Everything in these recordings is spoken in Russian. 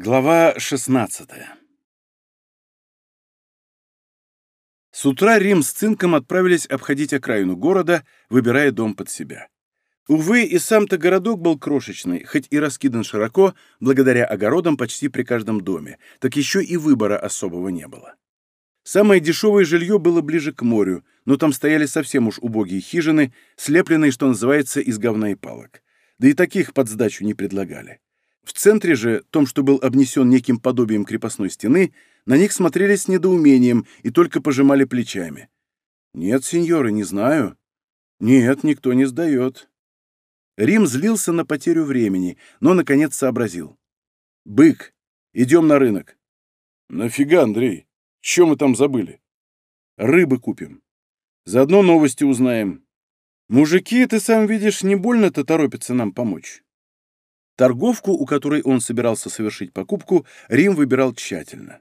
Глава 16 С утра Рим с Цинком отправились обходить окраину города, выбирая дом под себя. Увы, и сам-то городок был крошечный, хоть и раскидан широко, благодаря огородам почти при каждом доме, так еще и выбора особого не было. Самое дешевое жилье было ближе к морю, но там стояли совсем уж убогие хижины, слепленные, что называется, из говна и палок. Да и таких под сдачу не предлагали. В центре же, том, что был обнесен неким подобием крепостной стены, на них смотрели с недоумением и только пожимали плечами. «Нет, сеньоры, не знаю». «Нет, никто не сдает». Рим злился на потерю времени, но, наконец, сообразил. «Бык, идем на рынок». «Нафига, Андрей? Что мы там забыли?» «Рыбы купим. Заодно новости узнаем. Мужики, ты сам видишь, не больно-то торопятся нам помочь». Торговку, у которой он собирался совершить покупку, Рим выбирал тщательно.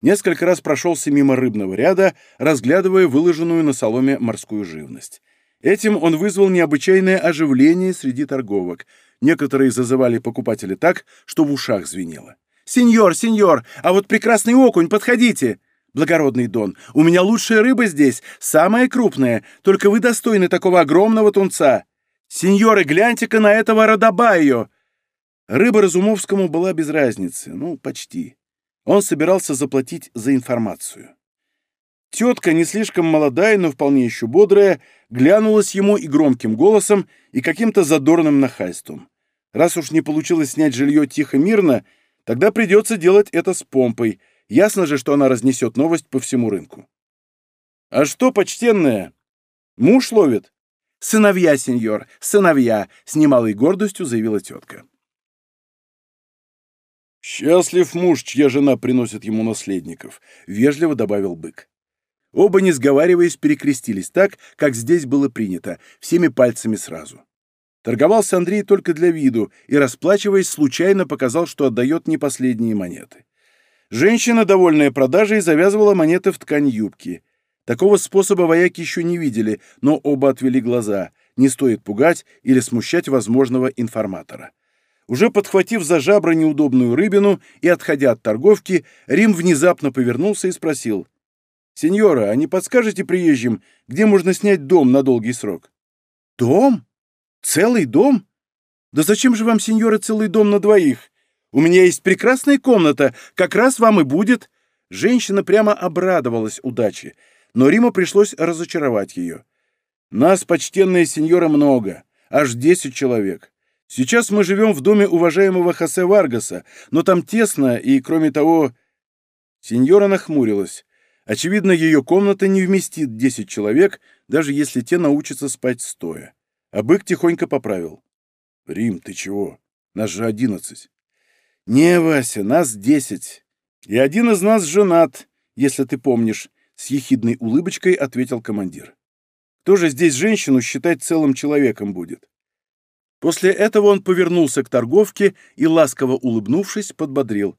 Несколько раз прошелся мимо рыбного ряда, разглядывая выложенную на соломе морскую живность. Этим он вызвал необычайное оживление среди торговок. Некоторые зазывали покупателя так, что в ушах звенело. «Сеньор, сеньор, а вот прекрасный окунь, подходите!» «Благородный Дон, у меня лучшая рыба здесь, самая крупная, только вы достойны такого огромного тунца!» «Сеньоры, гляньте-ка на этого Родобайо!» Рыба Разумовскому была без разницы, ну, почти. Он собирался заплатить за информацию. Тетка, не слишком молодая, но вполне еще бодрая, глянулась ему и громким голосом, и каким-то задорным нахальством. Раз уж не получилось снять жилье тихо-мирно, тогда придется делать это с помпой. Ясно же, что она разнесет новость по всему рынку. «А что, почтенная? Муж ловит?» «Сыновья, сеньор, сыновья!» — с немалой гордостью заявила тетка. «Счастлив муж, чья жена приносит ему наследников», — вежливо добавил бык. Оба, не сговариваясь, перекрестились так, как здесь было принято, всеми пальцами сразу. Торговался Андрей только для виду и, расплачиваясь, случайно показал, что отдает не последние монеты. Женщина, довольная продажей, завязывала монеты в ткань юбки. Такого способа вояки еще не видели, но оба отвели глаза. Не стоит пугать или смущать возможного информатора. Уже подхватив за жабры неудобную рыбину и отходя от торговки, Рим внезапно повернулся и спросил. «Сеньора, а не подскажете приезжим, где можно снять дом на долгий срок?» «Дом? Целый дом? Да зачем же вам, сеньора, целый дом на двоих? У меня есть прекрасная комната, как раз вам и будет». Женщина прямо обрадовалась удаче, но Риму пришлось разочаровать ее. «Нас, почтенная сеньора, много, аж десять человек. Сейчас мы живем в доме уважаемого Хосе Варгаса, но там тесно, и, кроме того...» Сеньора нахмурилась. Очевидно, ее комната не вместит десять человек, даже если те научатся спать стоя. А бык тихонько поправил. «Рим, ты чего? Нас же одиннадцать». «Не, Вася, нас десять. И один из нас женат, если ты помнишь», — с ехидной улыбочкой ответил командир. «Кто же здесь женщину считать целым человеком будет?» После этого он повернулся к торговке и, ласково улыбнувшись, подбодрил.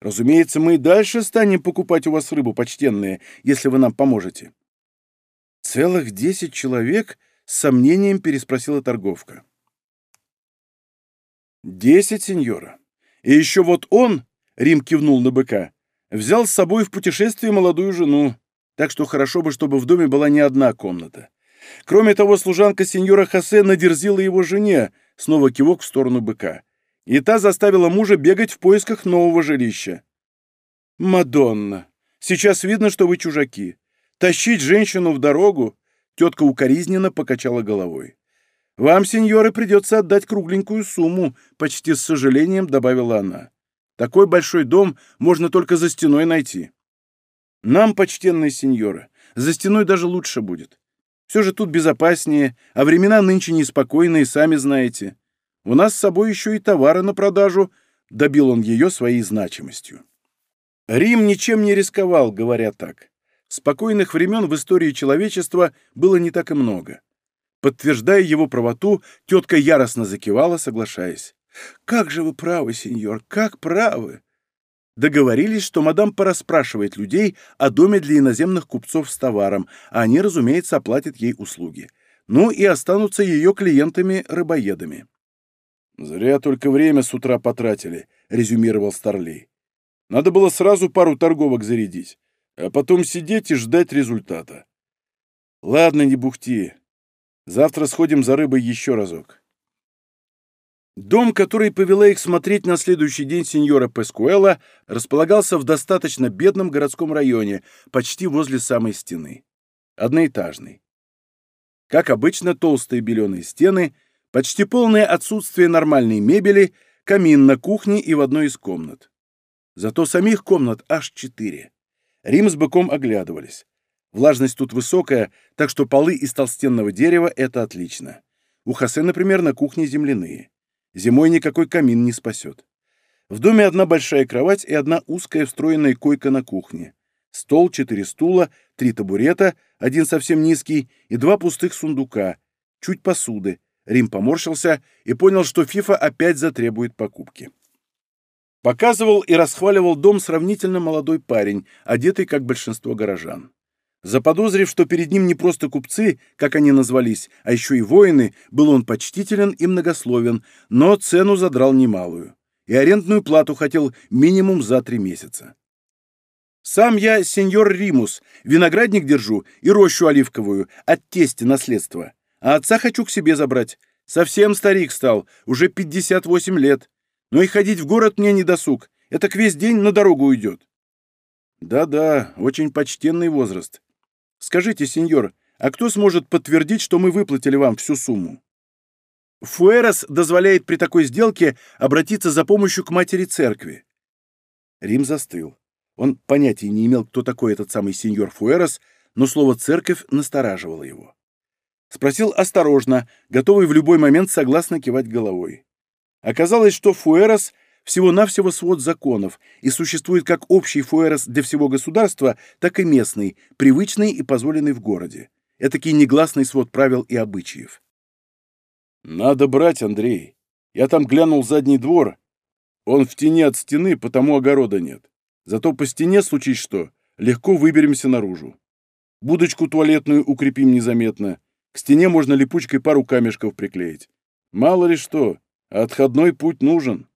«Разумеется, мы и дальше станем покупать у вас рыбу, почтенные, если вы нам поможете». «Целых десять человек?» — с сомнением переспросила торговка. «Десять, сеньора. И еще вот он, — Рим кивнул на быка, — взял с собой в путешествие молодую жену, так что хорошо бы, чтобы в доме была не одна комната. Кроме того, служанка сеньора Хосе надерзила его жене, снова кивок в сторону быка. И та заставила мужа бегать в поисках нового жилища. «Мадонна, сейчас видно, что вы чужаки. Тащить женщину в дорогу?» Тетка укоризненно покачала головой. «Вам, сеньоры, придется отдать кругленькую сумму», — почти с сожалением добавила она. «Такой большой дом можно только за стеной найти». «Нам, почтенные сеньоры, за стеной даже лучше будет. Все же тут безопаснее, а времена нынче неспокойные, сами знаете. У нас с собой еще и товары на продажу», — добил он ее своей значимостью. Рим ничем не рисковал, говоря так. Спокойных времен в истории человечества было не так и много. Подтверждая его правоту, тетка яростно закивала, соглашаясь. «Как же вы правы, сеньор, как правы! Договорились, что мадам порасспрашивает людей о доме для иноземных купцов с товаром, а они, разумеется, оплатят ей услуги. Ну и останутся ее клиентами-рыбоедами. «Зря только время с утра потратили», — резюмировал Старлей. «Надо было сразу пару торговок зарядить, а потом сидеть и ждать результата». «Ладно, не бухти. Завтра сходим за рыбой еще разок». Дом, который повела их смотреть на следующий день сеньора Пескуэла, располагался в достаточно бедном городском районе, почти возле самой стены. Одноэтажный. Как обычно, толстые беленые стены, почти полное отсутствие нормальной мебели, камин на кухне и в одной из комнат. Зато самих комнат аж четыре. Рим с быком оглядывались. Влажность тут высокая, так что полы из толстенного дерева — это отлично. У Хосе, например, на кухне земляные. Зимой никакой камин не спасет. В доме одна большая кровать и одна узкая встроенная койка на кухне. Стол, четыре стула, три табурета, один совсем низкий и два пустых сундука. Чуть посуды. Рим поморщился и понял, что Фифа опять затребует покупки. Показывал и расхваливал дом сравнительно молодой парень, одетый как большинство горожан. Заподозрив, что перед ним не просто купцы, как они назвались, а еще и воины, был он почтителен и многословен, но цену задрал немалую. И арендную плату хотел минимум за три месяца. «Сам я сеньор Римус, виноградник держу и рощу оливковую, от тести наследство. А отца хочу к себе забрать. Совсем старик стал, уже 58 лет. Но и ходить в город мне не досуг, это к весь день на дорогу уйдет». «Да-да, очень почтенный возраст. Скажите, сеньор, а кто сможет подтвердить, что мы выплатили вам всю сумму? Фуэрос дозволяет при такой сделке обратиться за помощью к матери церкви. Рим застыл. Он понятия не имел, кто такой этот самый сеньор Фуэрос, но слово «церковь» настораживало его. Спросил осторожно, готовый в любой момент согласно кивать головой. Оказалось, что Фуэрос всего-навсего свод законов и существует как общий фуэрос для всего государства, так и местный, привычный и позволенный в городе. Этакий негласный свод правил и обычаев. «Надо брать, Андрей. Я там глянул задний двор. Он в тени от стены, потому огорода нет. Зато по стене, случись что, легко выберемся наружу. Будочку туалетную укрепим незаметно. К стене можно липучкой пару камешков приклеить. Мало ли что, а отходной путь нужен.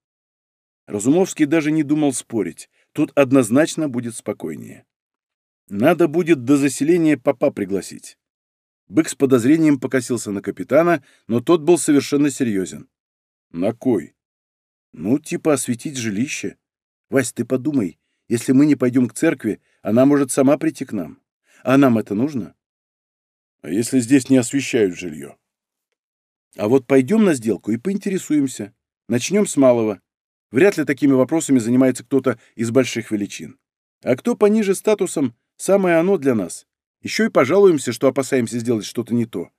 Разумовский даже не думал спорить. Тут однозначно будет спокойнее. Надо будет до заселения папа пригласить. Бык с подозрением покосился на капитана, но тот был совершенно серьезен. «На кой?» «Ну, типа осветить жилище. Вась, ты подумай, если мы не пойдем к церкви, она может сама прийти к нам. А нам это нужно?» «А если здесь не освещают жилье?» «А вот пойдем на сделку и поинтересуемся. Начнем с малого. Вряд ли такими вопросами занимается кто-то из больших величин. А кто пониже статусом, самое оно для нас. Еще и пожалуемся, что опасаемся сделать что-то не то.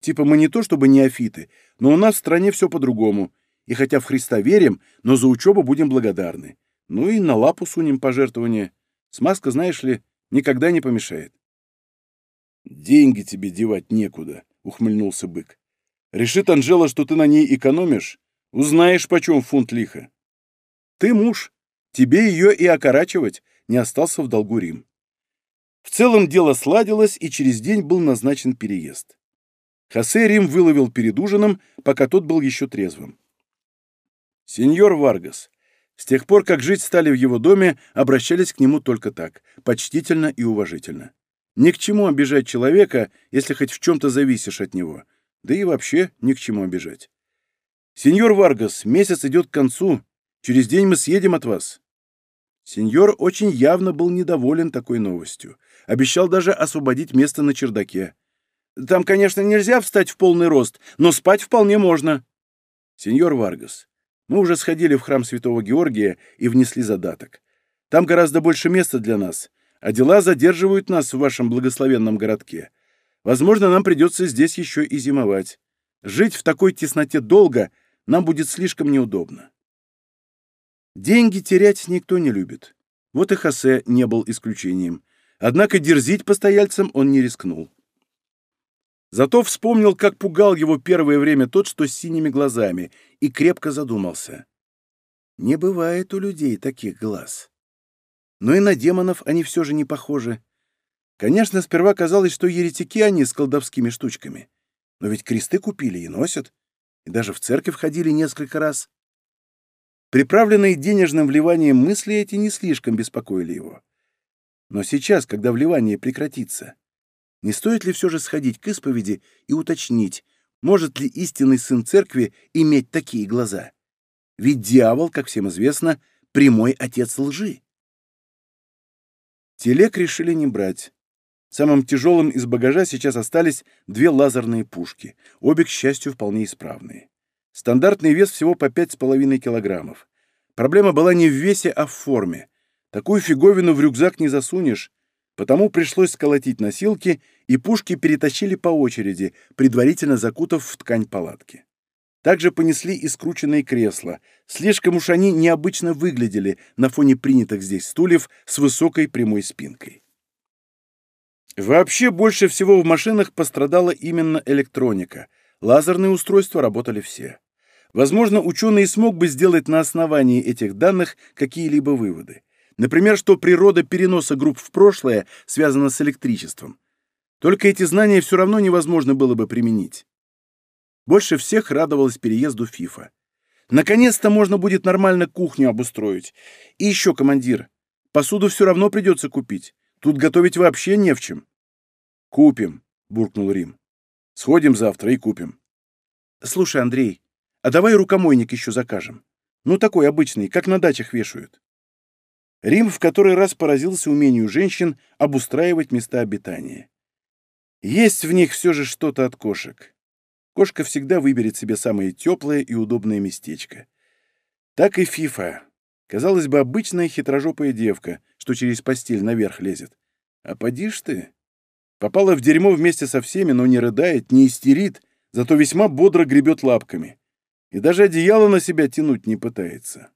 Типа мы не то чтобы неофиты, но у нас в стране все по-другому. И хотя в Христа верим, но за учебу будем благодарны. Ну и на лапу сунем пожертвования. Смазка, знаешь ли, никогда не помешает. «Деньги тебе девать некуда», — ухмыльнулся бык. «Решит Анжела, что ты на ней экономишь, узнаешь, почем фунт лиха». Ты муж, тебе ее и окорачивать, не остался в долгу Рим. В целом дело сладилось, и через день был назначен переезд. Хосе Рим выловил перед ужином, пока тот был еще трезвым. «Сеньор Варгас, с тех пор, как жить стали в его доме, обращались к нему только так, почтительно и уважительно. Ни к чему обижать человека, если хоть в чем-то зависишь от него, да и вообще ни к чему обижать. Сеньор Варгас, месяц идет к концу, Через день мы съедем от вас». Сеньор очень явно был недоволен такой новостью. Обещал даже освободить место на чердаке. «Там, конечно, нельзя встать в полный рост, но спать вполне можно». «Сеньор Варгас, мы уже сходили в храм Святого Георгия и внесли задаток. Там гораздо больше места для нас, а дела задерживают нас в вашем благословенном городке. Возможно, нам придется здесь еще и зимовать. Жить в такой тесноте долго нам будет слишком неудобно. Деньги терять никто не любит. Вот и Хосе не был исключением. Однако дерзить постояльцам он не рискнул. Зато вспомнил, как пугал его первое время тот, что с синими глазами, и крепко задумался. Не бывает у людей таких глаз. Но и на демонов они все же не похожи. Конечно, сперва казалось, что еретики они с колдовскими штучками. Но ведь кресты купили и носят. и даже в церковь ходили несколько раз. Приправленные денежным вливанием мысли эти не слишком беспокоили его. Но сейчас, когда вливание прекратится, не стоит ли все же сходить к исповеди и уточнить, может ли истинный сын церкви иметь такие глаза? Ведь дьявол, как всем известно, прямой отец лжи. Телег решили не брать. Самым тяжелым из багажа сейчас остались две лазерные пушки, обе, к счастью, вполне исправные. Стандартный вес всего по 5,5 килограммов. Проблема была не в весе, а в форме. Такую фиговину в рюкзак не засунешь, потому пришлось сколотить носилки, и пушки перетащили по очереди, предварительно закутав в ткань палатки. Также понесли и скрученные кресла. Слишком уж они необычно выглядели на фоне принятых здесь стульев с высокой прямой спинкой. Вообще больше всего в машинах пострадала именно электроника. Лазерные устройства работали все. Возможно, ученый смог бы сделать на основании этих данных какие-либо выводы. Например, что природа переноса групп в прошлое связана с электричеством. Только эти знания все равно невозможно было бы применить. Больше всех радовалась переезду Фифа. Наконец-то можно будет нормально кухню обустроить. И еще, командир, посуду все равно придется купить. Тут готовить вообще не в чем. Купим, буркнул Рим. Сходим завтра и купим. Слушай, Андрей, а давай рукомойник еще закажем. Ну, такой обычный, как на дачах вешают. Рим в который раз поразился умению женщин обустраивать места обитания. Есть в них все же что-то от кошек. Кошка всегда выберет себе самое теплое и удобное местечко. Так и Фифа. Казалось бы, обычная хитрожопая девка, что через постель наверх лезет. А поди ж ты. Попала в дерьмо вместе со всеми, но не рыдает, не истерит, зато весьма бодро гребет лапками. И даже одеяло на себя тянуть не пытается.